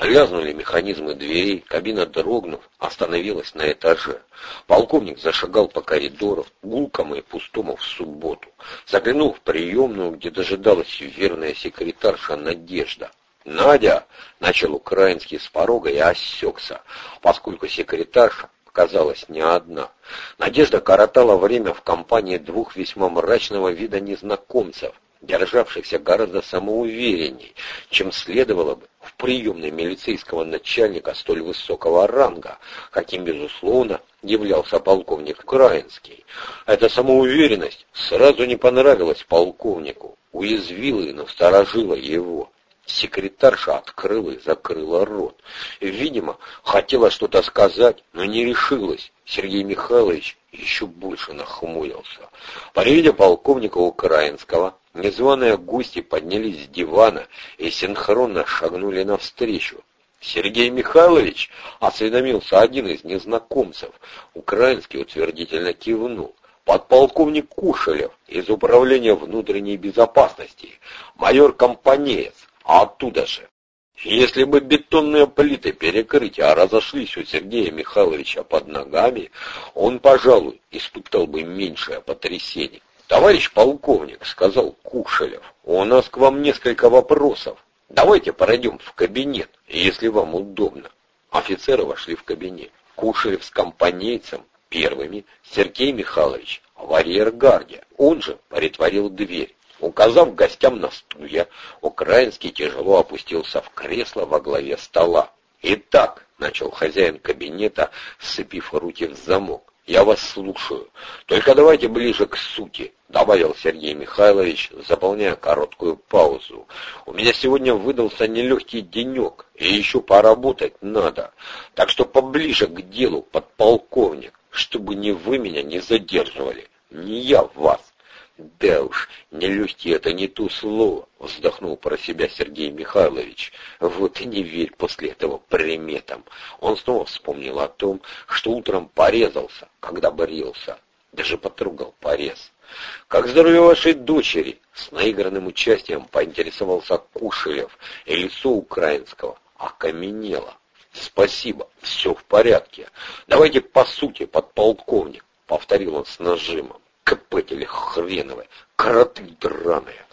Лязнули механизмы дверей, кабина дрогнув, остановилась на этаже. Полковник зашагал по коридору, гулкому и пустому в субботу. Заглянул в приемную, где дожидалась верная секретарша Надежда. «Надя!» — начал украинский с порога и осекся, поскольку секретарша оказалась не одна. Надежда коротала время в компании двух весьма мрачного вида незнакомцев, державшихся гораздо самоуверенней, чем следовало бы в приемной милицейского начальника столь высокого ранга, каким, безусловно, являлся полковник Украинский. Эта самоуверенность сразу не понравилась полковнику, уязвила и насторожила его. Секретарша открыла и закрыла рот. Видимо, хотела что-то сказать, но не решилась. Сергей Михайлович еще больше нахмурился. По виде полковника Украинского, незваные гости поднялись с дивана и синхронно шагнули навстречу. «Сергей Михайлович!» — осведомился один из незнакомцев. Украинский утвердительно кивнул. «Подполковник Кушелев из Управления внутренней безопасности, майор Компанеец, а оттуда же. Если бы бетонные плиты перекрытия разошлись у Сергея Михайловича под ногами, он, пожалуй, испытал бы меньшее потрясение. «Товарищ полковник», — сказал Кушелев, — «у нас к вам несколько вопросов. Давайте пройдем в кабинет, если вам удобно». Офицеры вошли в кабинет. Кушелев с компанейцем первыми, Сергей Михайлович в арьергарде, он же притворил дверь. Указав гостям на стулья, Украинский тяжело опустился в кресло во главе стола. «Итак», — начал хозяин кабинета, сцепив руки в замок, — «я вас слушаю. Только давайте ближе к сути», — добавил Сергей Михайлович, заполняя короткую паузу. «У меня сегодня выдался нелегкий денек, и еще поработать надо. Так что поближе к делу, подполковник, чтобы ни вы меня не задерживали, ни я вас». «Да уж, нелегкий — это не то слово», — вздохнул про себя Сергей Михайлович. «Вот и не верь после этого приметам». Он снова вспомнил о том, что утром порезался, когда брился. Даже потрогал порез. «Как здоровье вашей дочери?» С наигранным участием поинтересовался Кушелев, и лицо украинского окаменело. «Спасибо, все в порядке. Давайте по сути, подполковник», — повторил он с нажимом копатели хреновые, кроты драные.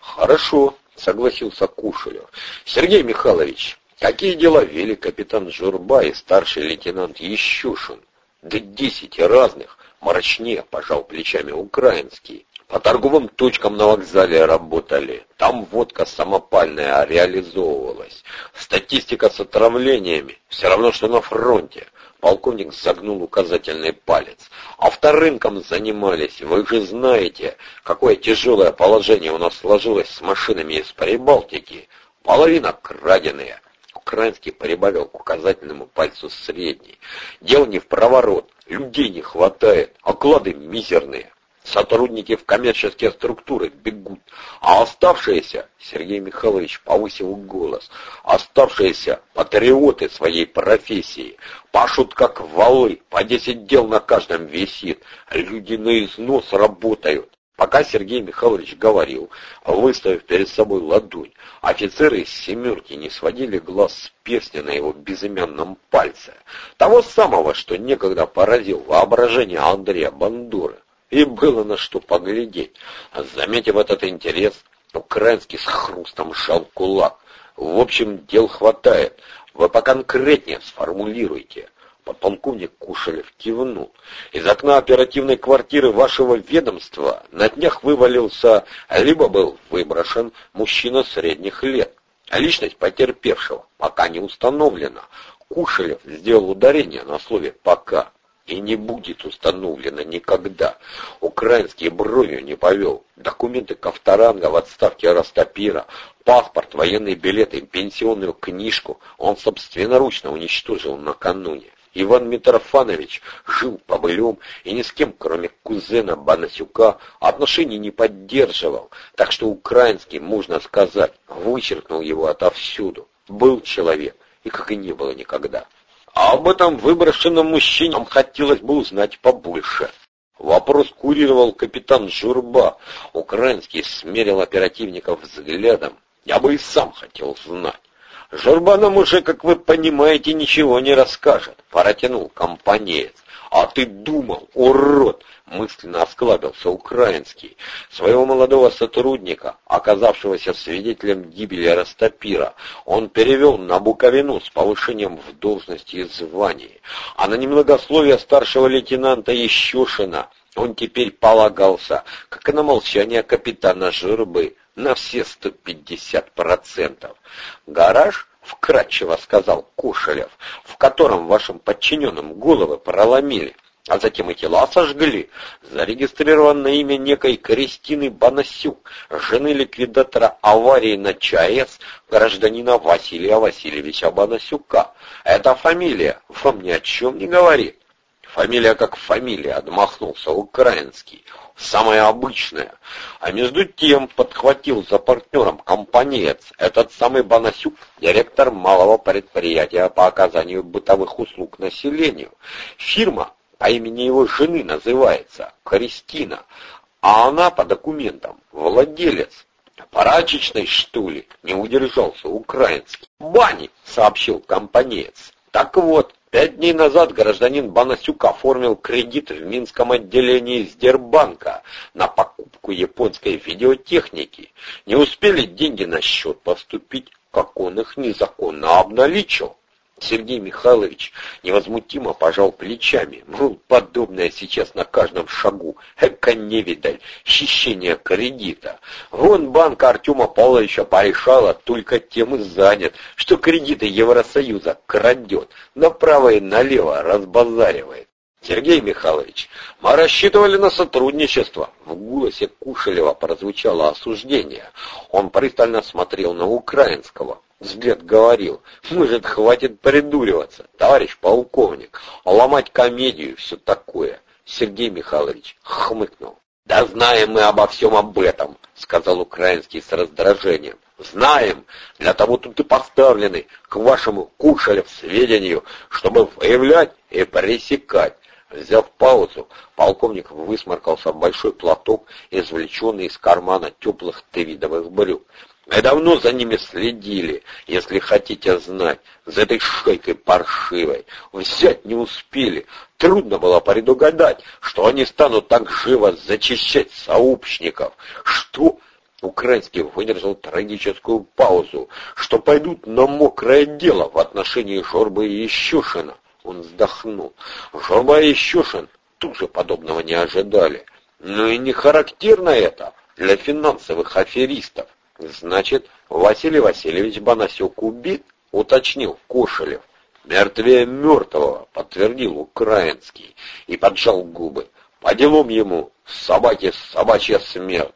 Хорошо, согласился Кушелев. Сергей Михайлович, какие дела вели капитан Журба и старший лейтенант Ещушин? Да десять разных, мрачнее пожал плечами украинский. По торговым точкам на вокзале работали. Там водка самопальная реализовывалась. Статистика с отравлениями все равно, что на фронте. Полковник загнул указательный палец. Авторынком занимались. Вы же знаете, какое тяжелое положение у нас сложилось с машинами из Прибалтики. Половина краденые. Украинский прибавил к указательному пальцу средний. Дело не в проворот. Людей не хватает. Оклады мизерные. Сотрудники в коммерческие структуры бегут, а оставшиеся, Сергей Михайлович повысил голос, оставшиеся патриоты своей профессии, пашут как валы, по десять дел на каждом висит, люди на износ работают. Пока Сергей Михайлович говорил, выставив перед собой ладонь, офицеры из «семерки» не сводили глаз с перстня на его безымянном пальце, того самого, что некогда поразил воображение Андрея Бандуры. И было на что поглядеть. Заметив этот интерес, Украинский с хрустом сжал кулак. В общем, дел хватает. Вы поконкретнее сформулируйте. Подполковник Кушелев кивнул. Из окна оперативной квартиры вашего ведомства на днях вывалился, либо был выброшен мужчина средних лет. Личность потерпевшего пока не установлена. Кушелев сделал ударение на слове «пока» и не будет установлено никогда. Украинский бровью не повел. Документы Ковторанга в отставке Растопира, паспорт, военный билет и пенсионную книжку он собственноручно уничтожил накануне. Иван Митрофанович жил по былем и ни с кем, кроме кузена Банасюка, отношений не поддерживал, так что украинский, можно сказать, вычеркнул его отовсюду. Был человек, и как и не было никогда. А об этом выброшенном мужчине нам хотелось бы узнать побольше. Вопрос курировал капитан Журба. Украинский смерил оперативников взглядом. Я бы и сам хотел знать. Журба нам уже, как вы понимаете, ничего не расскажет, протянул компанеец. А ты думал, урод, мысленно осклабился украинский. Своего молодого сотрудника, оказавшегося свидетелем гибели Растопира, он перевел на Буковину с повышением в должности и звании, а на немногословие старшего лейтенанта Ещушина он теперь полагался, как и на молчание капитана Жирбы, на все 150%. Гараж вкратчиво сказал Кушелев, в котором вашим подчиненным головы проломили а затем и тела сожгли, зарегистрирован на имя некой Кристины Банасюк, жены ликвидатора аварии на ЧАЭС, гражданина Василия Васильевича Банасюка. Эта фамилия вам ни о чем не говорит. Фамилия как фамилия, отмахнулся украинский. Самая обычная. А между тем подхватил за партнером компанеец, этот самый Банасюк, директор малого предприятия по оказанию бытовых услуг населению. Фирма по имени его жены называется Кристина, а она по документам владелец. Прачечной, что ли, не удержался украинский. «Бани!» — сообщил компанеец. «Так вот, пять дней назад гражданин Банасюк оформил кредит в Минском отделении Сдербанка на покупку японской видеотехники. Не успели деньги на счет поступить, как он их незаконно обналичил. Сергей Михайлович невозмутимо пожал плечами. Мол, подобное сейчас на каждом шагу. Эка невидаль, хищение кредита. Вон банк Артема Павловича порешала, только тем и занят, что кредиты Евросоюза крадет, направо и налево разбазаривает. Сергей Михайлович, мы рассчитывали на сотрудничество. В голосе Кушелева прозвучало осуждение. Он пристально смотрел на украинского. Взгляд говорил, может, хватит придуриваться, товарищ полковник, а ломать комедию, все такое. Сергей Михайлович хмыкнул. «Да знаем мы обо всем об этом», — сказал украинский с раздражением. «Знаем, для того тут и поставлены к вашему Кушелев сведению, чтобы выявлять и пресекать. Взяв паузу, полковник высморкался в большой платок, извлеченный из кармана теплых твидовых брюк. Мы давно за ними следили, если хотите знать, за этой шейкой паршивой. Взять не успели. Трудно было предугадать, что они станут так живо зачищать сообщников. Что... Украинский выдержал трагическую паузу, что пойдут на мокрое дело в отношении Жорбы и Ищушина. Он вздохнул. Жорба и Ищушин тоже подобного не ожидали. Но и не характерно это для финансовых аферистов. Значит, Василий Васильевич Банасюк убит, уточнил Кошелев. Мертвее мертвого, подтвердил украинский и поджал губы. По делам ему собаки собачья смерть.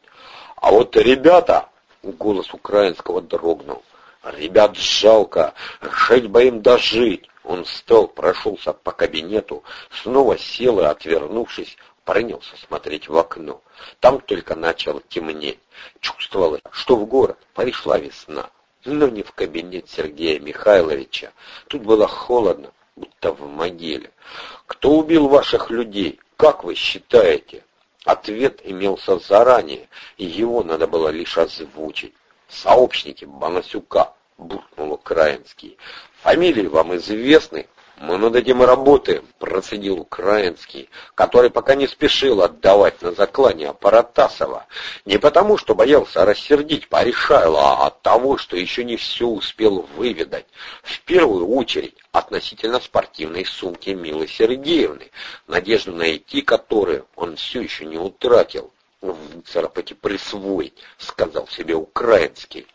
А вот ребята, голос украинского дрогнул. Ребят жалко, жить бы им дожить. Он встал, прошелся по кабинету, снова сел и, отвернувшись, принялся смотреть в окно. Там только начало темнеть. Чувствовалось, что в город пришла весна. Но не в кабинет Сергея Михайловича. Тут было холодно, будто в могиле. «Кто убил ваших людей? Как вы считаете?» Ответ имелся заранее, и его надо было лишь озвучить. «Сообщники Банасюка», — буркнул Украинский. «Фамилии вам известны?» «Мы над этим и работаем», — процедил Украинский, который пока не спешил отдавать на заклане Апаратасова. Не потому, что боялся рассердить Паришайла, а от того, что еще не все успел выведать. В первую очередь относительно спортивной сумки Милы Сергеевны, надежду найти которую он все еще не утратил. «Выцарапать и присвоить», — сказал себе Украинский.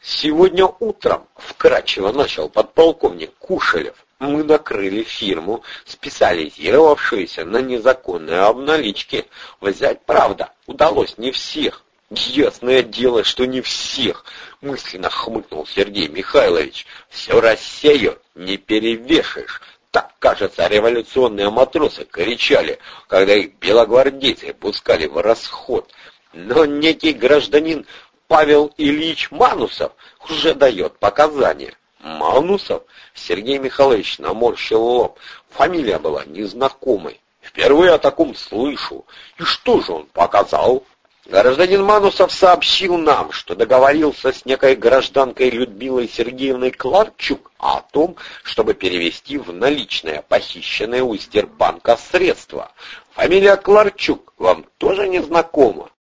Сегодня утром вкратчиво начал подполковник Кушелев мы накрыли фирму, специализировавшуюся на незаконной обналичке. Взять, правда, удалось не всех. Ясное дело, что не всех, мысленно хмыкнул Сергей Михайлович. Все рассею не перевешаешь. Так, кажется, революционные матросы кричали, когда их белогвардейцы пускали в расход. Но некий гражданин Павел Ильич Манусов уже дает показания. Манусов? Сергей Михайлович наморщил лоб. Фамилия была незнакомой. Впервые о таком слышу. И что же он показал? Гражданин Манусов сообщил нам, что договорился с некой гражданкой Людмилой Сергеевной Кларчук о том, чтобы перевести в наличные похищенные у Стербанка средства. Фамилия Кларчук вам тоже не знакома?